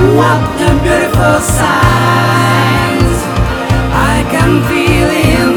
What the beautiful sight I can feel it.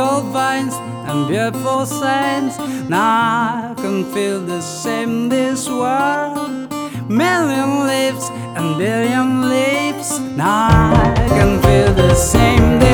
cold vines and beautiful sands. Now I can feel the same this world. Million lips and billion lips. Now I can feel the same.